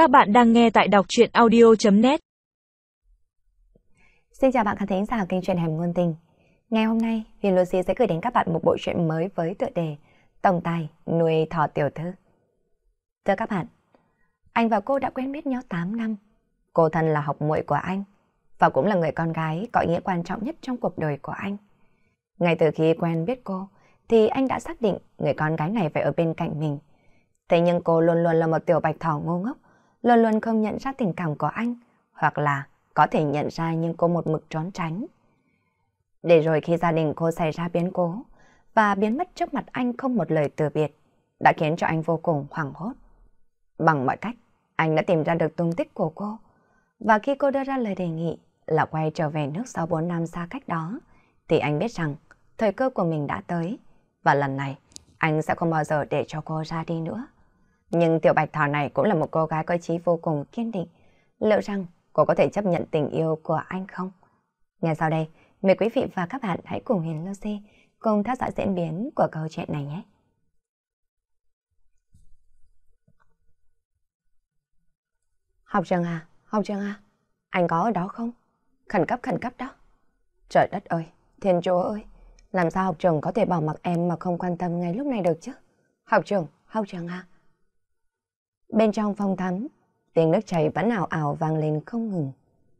Các bạn đang nghe tại đọc truyện audio.net Xin chào bạn khán thính giả kênh truyện Hẻm Ngôn Tình. Ngày hôm nay, Huyền Lucy sẽ gửi đến các bạn một bộ truyện mới với tựa đề Tổng tài nuôi thỏ tiểu thư. Thưa các bạn, anh và cô đã quen biết nhau 8 năm. Cô thân là học muội của anh và cũng là người con gái có ý nghĩa quan trọng nhất trong cuộc đời của anh. Ngay từ khi quen biết cô, thì anh đã xác định người con gái này phải ở bên cạnh mình. Thế nhưng cô luôn luôn là một tiểu bạch thỏ ngu ngốc, luôn luôn không nhận ra tình cảm của anh, hoặc là có thể nhận ra nhưng cô một mực trốn tránh. Để rồi khi gia đình cô xảy ra biến cố và biến mất trước mặt anh không một lời từ biệt, đã khiến cho anh vô cùng hoảng hốt. Bằng mọi cách, anh đã tìm ra được tung tích của cô. Và khi cô đưa ra lời đề nghị là quay trở về nước sau 4 năm xa cách đó, thì anh biết rằng thời cơ của mình đã tới. Và lần này, anh sẽ không bao giờ để cho cô ra đi nữa. Nhưng tiểu bạch thỏ này cũng là một cô gái có trí vô cùng kiên định. Liệu rằng cô có thể chấp nhận tình yêu của anh không? Ngay sau đây, mời quý vị và các bạn hãy cùng Hiền Lucy cùng theo dõi diễn biến của câu chuyện này nhé. Học trường à, học trường à, anh có ở đó không? Khẩn cấp khẩn cấp đó. Trời đất ơi, thiên chúa ơi, làm sao học trường có thể bỏ mặc em mà không quan tâm ngay lúc này được chứ? Học trường, học trường à. Bên trong phòng tắm, tiếng nước chảy vẫn ảo ảo vang lên không ngừng.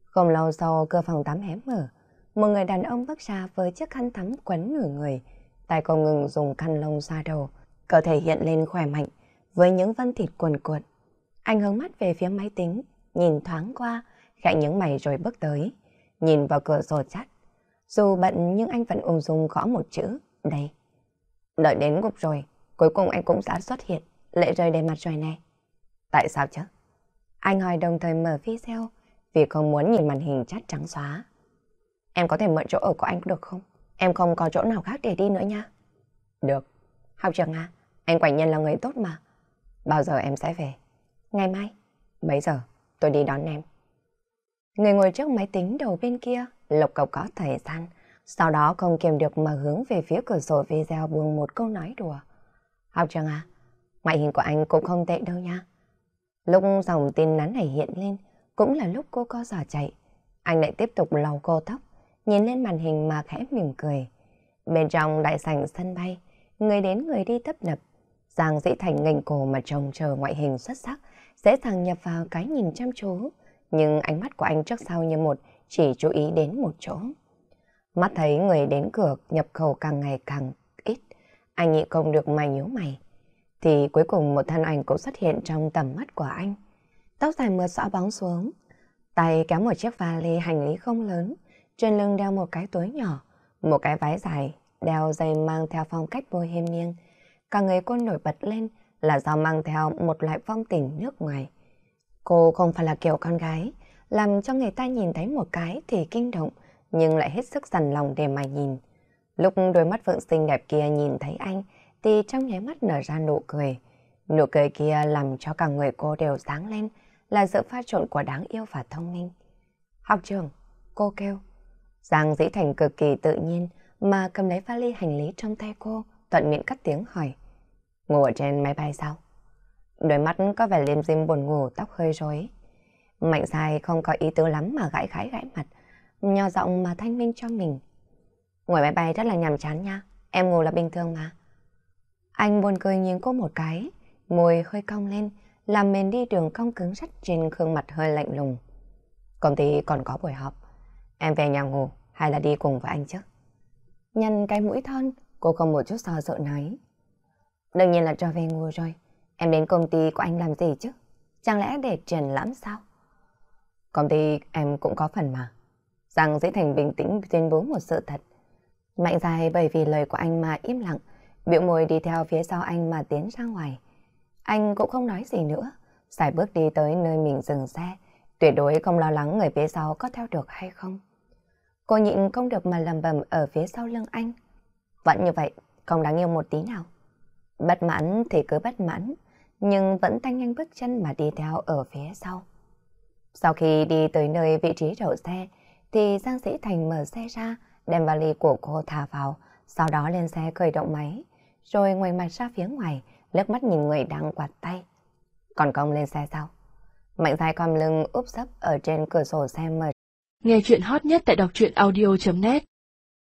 Không lâu sau cửa phòng tắm hé mở, một người đàn ông bước ra với chiếc khăn tắm quấn nửa người, tay không ngừng dùng khăn lông xoa đầu, cơ thể hiện lên khỏe mạnh với những vân thịt cuồn cuộn. Anh hướng mắt về phía máy tính, nhìn thoáng qua, khẽ những mày rồi bước tới, nhìn vào cửa sổ chắt. Dù bận nhưng anh vẫn ung dung gõ một chữ, đây. Đợi đến gục rồi, cuối cùng anh cũng đã xuất hiện, lệ rơi đầy mặt rồi này. Tại sao chứ? Anh hỏi đồng thời mở video vì không muốn nhìn màn hình chat trắng xóa. Em có thể mượn chỗ ở của anh được không? Em không có chỗ nào khác để đi nữa nha. Được. Học trường à, anh quả nhiên là người tốt mà. Bao giờ em sẽ về? Ngày mai. Mấy giờ? Tôi đi đón em. Người ngồi trước máy tính đầu bên kia, lộc cộc có thời gian. Sau đó không kiềm được mà hướng về phía cửa sổ video buông một câu nói đùa. Học trường à, ngoại hình của anh cũng không tệ đâu nha. Lúc dòng tin nhắn này hiện lên, cũng là lúc cô co giò chạy. Anh lại tiếp tục lau cô tóc, nhìn lên màn hình mà khẽ mỉm cười. Bên trong đại sảnh sân bay, người đến người đi tấp nập. Giang dĩ thành ngành cổ mà trông chờ ngoại hình xuất sắc, dễ dàng nhập vào cái nhìn chăm chú. Nhưng ánh mắt của anh trước sau như một, chỉ chú ý đến một chỗ. Mắt thấy người đến cửa nhập khẩu càng ngày càng ít, anh nhị không được mày nhíu mày thì cuối cùng một thân ảnh cũng xuất hiện trong tầm mắt của anh. Tóc dài mượt xõa bóng xuống, tay kéo một chiếc vali hành lý không lớn, trên lưng đeo một cái túi nhỏ, một cái váy dài, đeo dây mang theo phong cách bohemian. Cả người cô nổi bật lên là do mang theo một loại phong tình nước ngoài. Cô không phải là kiểu con gái, làm cho người ta nhìn thấy một cái thì kinh động, nhưng lại hết sức dằn lòng để mà nhìn. Lúc đôi mắt vượng xinh đẹp kia nhìn thấy anh, thì trong nháy mắt nở ra nụ cười. Nụ cười kia làm cho cả người cô đều sáng lên, là sự pha trộn của đáng yêu và thông minh. Học trường, cô kêu. Giang dĩ thành cực kỳ tự nhiên mà cầm lấy vali hành lý trong tay cô, thuận miệng cắt tiếng hỏi. Ngủ ở trên máy bay sao? Đôi mắt có vẻ liêm diêm buồn ngủ, tóc hơi rối. Mạnh dài không có ý tứ lắm mà gãi khái gãi mặt, nhỏ giọng mà thanh minh cho mình. Ngồi máy bay rất là nhàm chán nha, em ngủ là bình thường mà. Anh buồn cười nhìn cô một cái, môi hơi cong lên, làm mền đi đường cong cứng rắt trên gương mặt hơi lạnh lùng. Công ty còn có buổi họp, em về nhà ngủ hay là đi cùng với anh chứ? Nhăn cái mũi thon, cô không một chút so sợ nói. Đương nhiên là cho về ngủ rồi, em đến công ty của anh làm gì chứ? Chẳng lẽ để triển lãm sao? Công ty em cũng có phần mà. Giang dễ thành bình tĩnh tuyên bố một sự thật. Mạnh dài bởi vì lời của anh mà im lặng, biểu môi đi theo phía sau anh mà tiến ra ngoài. Anh cũng không nói gì nữa, xài bước đi tới nơi mình dừng xe, tuyệt đối không lo lắng người phía sau có theo được hay không. Cô nhịn không được mà lầm bầm ở phía sau lưng anh. Vẫn như vậy, không đáng yêu một tí nào. Bất mãn thì cứ bất mãn, nhưng vẫn tăng nhanh bước chân mà đi theo ở phía sau. Sau khi đi tới nơi vị trí đậu xe, thì Giang Sĩ Thành mở xe ra, đem vali của cô thả vào, sau đó lên xe khởi động máy rồi ngoài mặt ra phía ngoài, lướt mắt nhìn người đang quạt tay. Còn công lên xe sau, Mạnh dài còm lưng úp sấp ở trên cửa sổ xe mở. Nghe chuyện hot nhất tại đọc truyện audio.net